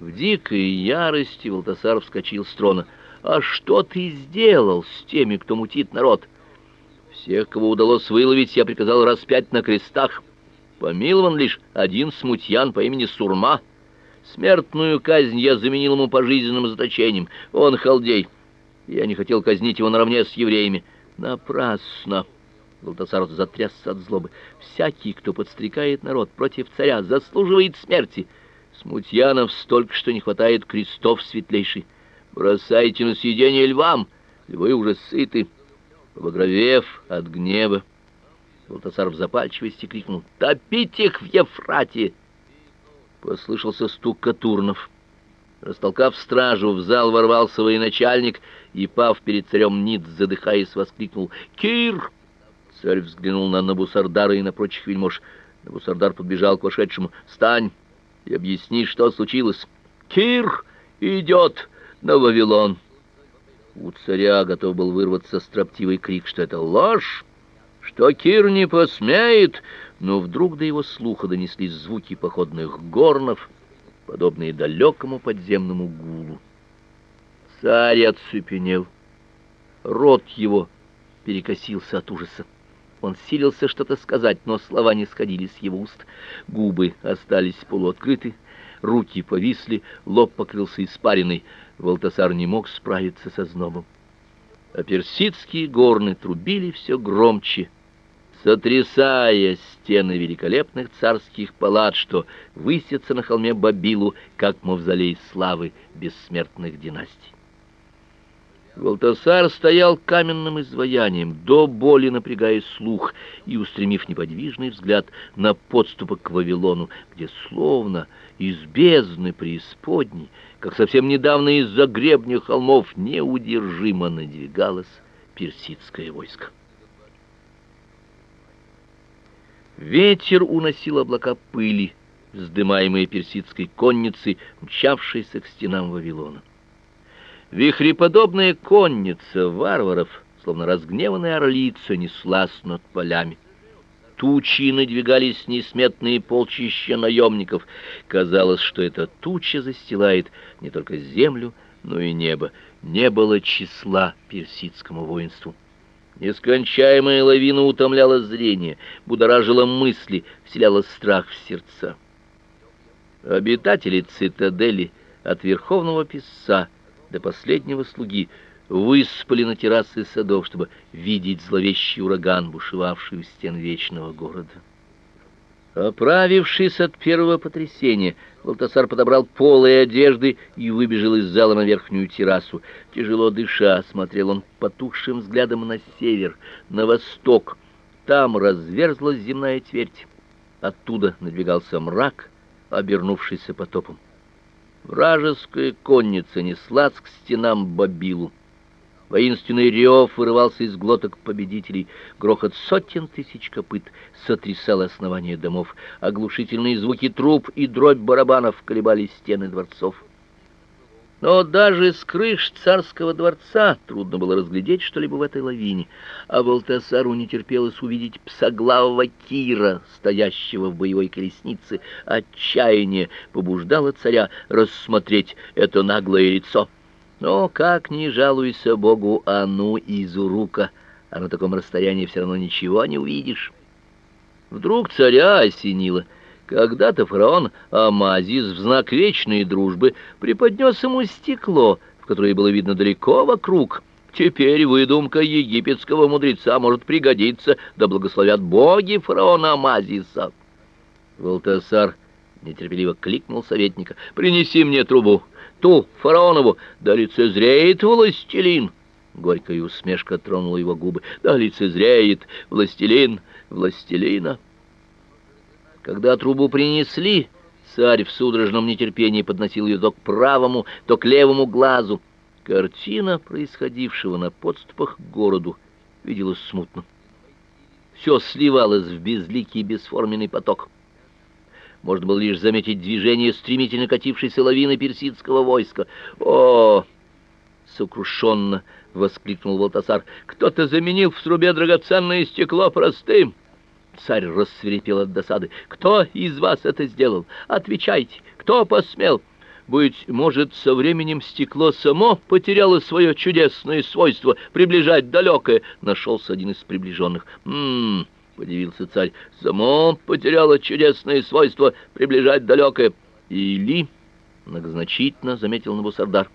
В дикой ярости Волтасар вскочил с трона. «А что ты сделал с теми, кто мутит народ?» «Всех, кого удалось выловить, я приказал распять на крестах. Помилован лишь один смутьян по имени Сурма. Смертную казнь я заменил ему пожизненным заточением. Он халдей. Я не хотел казнить его наравне с евреями. Напрасно!» Волтасар затрясся от злобы. «Всякий, кто подстрекает народ против царя, заслуживает смерти». Смутьянов столько, что не хватает крестов светлейший. Бросайте на съедение львам, львы уже сыты. Побагровев от гнева, Волтасар в запальчивости крикнул «Топить их в Ефрате!» Послышался стук катурнов. Растолкав стражу, в зал ворвался военачальник и, пав перед царем Ниц, задыхаясь, воскликнул «Кир!» Царь взглянул на Набусардара и на прочих вельмож. Набусардар подбежал к вошедшему «Стань!» И объясни, что случилось. Кир идет на Вавилон. У царя готов был вырваться строптивый крик, что это ложь, что Кир не посмеет, но вдруг до его слуха донеслись звуки походных горнов, подобные далекому подземному гулу. Царь оцепенел. Рот его перекосился от ужаса. Он силился что-то сказать, но слова не сходили с его уст. Губы остались полуоткрыты, руки повисли, лоб покрылся испариной. Валтасар не мог справиться со знобом. А персидские горны трубили все громче, сотрясая стены великолепных царских палат, что высятся на холме Бабилу, как мавзолей славы бессмертных династий. Валтасар стоял каменным изваянием, до боли напрягая слух и устремив неподвижный взгляд на подступы к Вавилону, где словно из бездны преисподней, как совсем недавно из-за гребня холмов, неудержимо надвигалось персидское войско. Ветер уносил облака пыли, вздымаемые персидской конницей, мчавшейся к стенам Вавилона. Вихреподобная конница варваров, словно разгневанная орлица, неслась над полями. Тучи надвигались несметные полчища наемников. Казалось, что эта туча застилает не только землю, но и небо. Не было числа персидскому воинству. Нескончаемая лавина утомляла зрение, будоражила мысли, вселяла страх в сердца. Обитатели цитадели от верховного писца до последнего слуги выспали на террасы садов, чтобы видеть зловещий ураган, бушевавший у стен вечного города. Оправившись от первого потрясения, Валтасар подобрал полые одежды и выбежал из зала на верхнюю террасу. Тяжело дыша, смотрел он потухшим взглядом на север, на восток. Там разверзлась земная твердь. Оттуда надвигался мрак, обернувшийся потопом. Вражеская конница неслась к стенам Бабилу. Воинственный рев вырывался из глоток победителей, грохот сотен тысяч копыт сотрясал основания домов, оглушительные звуки труб и дробь барабанов колебали стены дворцов. Но даже с крыш царского дворца трудно было разглядеть что-либо в этой лавине, а Валтасару не терпелось увидеть псоглавого Кира, стоящего в боевой колеснице. Отчаяние побуждало царя рассмотреть это наглое лицо. Но как ни жалуйся Богу, а ну из урука, а на таком расстоянии все равно ничего не увидишь. Вдруг царя осенило — когда-то фараон Амазис в знак вечной дружбы преподнес ему стекло, в которое было видно далеко вокруг. Теперь выдумка египетского мудреца может пригодиться, да благословят боги фараона Амазиса. Валтасар нетерпеливо кликнул советника. «Принеси мне трубу, ту, фараонову, да лицезреет властелин!» Горькая усмешка тронула его губы. «Да лицезреет властелин властелина!» Когда трубу принесли, царь в судорожном нетерпении подносил ее то к правому, то к левому глазу. Картина происходившего на подступах к городу виделась смутно. Все сливалось в безликий бесформенный поток. Можно было лишь заметить движение стремительно катившейся лавины персидского войска. «О!» — сокрушенно воскликнул Валтасар. «Кто-то заменил в трубе драгоценное стекло простым!» Царь рассверепел от досады. «Кто из вас это сделал? Отвечайте! Кто посмел?» Быть может, со временем стекло само потеряло свое чудесное свойство приближать далекое. Нашелся один из приближенных. «М-м-м», подивился царь, — «само потеряло чудесное свойство приближать далекое». «Или...» — многозначительно заметил Набусардар.